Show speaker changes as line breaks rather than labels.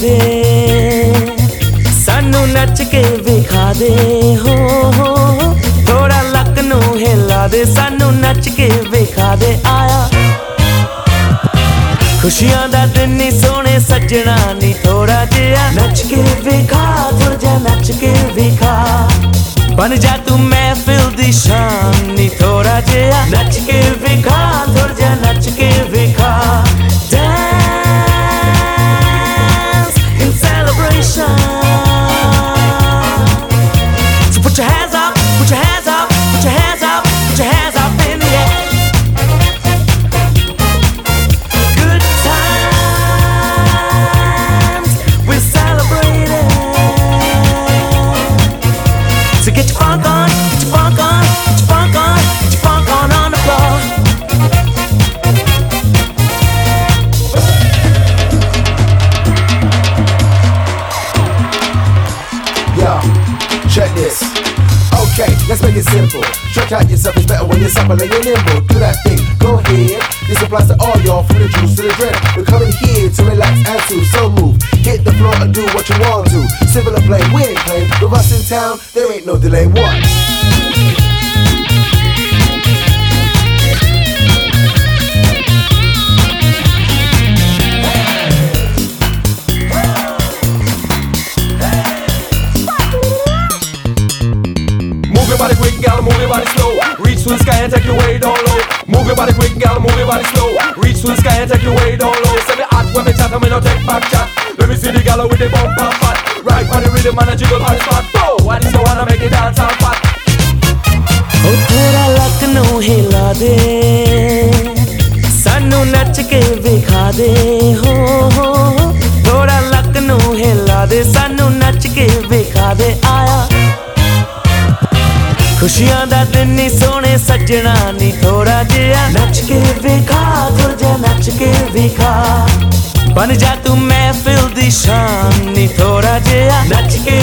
ਦੇ। ਸਾਨੂੰ ਨੱਚ ਕੇ ਵਿਖਾ ਦੇ, ਹੋ ਥੋੜਾ ਲੱਕ ਨੂੰ ਹਿਲਾ ਦੇ, ਸਾਨੂੰ ਨੱਚ ਕੇ ਵਿਖਾ ਦੇ। ਆਇਆ। ਖੁਸ਼ੀਆਂ ਦਾ ਦਿਨ ਨੀ, ਸੋਹਣੇ ਸੱਜਣਾ ਨੀ ਥੋੜਾ ਜਿਹਾ। ਨੱਚ ਕੇ ਵਿਖਾ ਥੋੜਾ ਨੱਚ ਕੇ ਵਿਖਾ। ਬਣ ਜਾ ਤੂੰ ਮਹਿਫਿਲ ਦੀ ਸ਼ਾਨ ਨੀ ਥੋੜਾ ਜਿਹਾ। ਨੱਚ ਕੇ ਵਿਖਾ।
Check this. Okay, let's make it simple. Stretch out yourself is better when you're supple and you're nimble. Do that thing, go ahead. This applies to all y'all from the juice to the dread. We're coming here to relax and to so move. Hit the floor and do what you want to. Simple and plain, we ain't playing. With us in town, there ain't no delay. What?
body quick, gal, move your body slow. Reach to the sky and take your way down low. Move your body quick, gal, move your body slow. Reach to the sky and take your way down low. Say me hot when me chat and me no take back chat. Let me see the gal with the bump and fat. Right on the rhythm and a jiggle on the spot. Oh, what is the one to make it dance and fat?
ਉਹ ਥੋੜਾ ਲੱਕ ਨੂੰ ਹਿਲਾ ਦੇ ਸਾਨੂੰ ਨੱਚ ਕੇ ਵਿਖਾ ਦੇ ਹੋ ਹੋ ਖੁਸ਼ੀਆਂ ਦਾ ਦਿਨ ਨੀ, ਸੋਹਣੇ ਸੱਜਣਾ ਨੀ ਥੋੜਾ ਜਿਹਾ ਨੱਚ ਕੇ ਵਿਖਾ ਥੋੜਾ ਜਿਹਾ ਨੱਚ ਕੇ ਵਿਖਾ। ਬਣ ਜਾ ਤੂੰ ਮਹਿਫਿਲ ਦੀ ਸ਼ਾਨ ਨੀ ਥੋੜਾ ਜਿਹਾ ਨੱਚ ਕੇ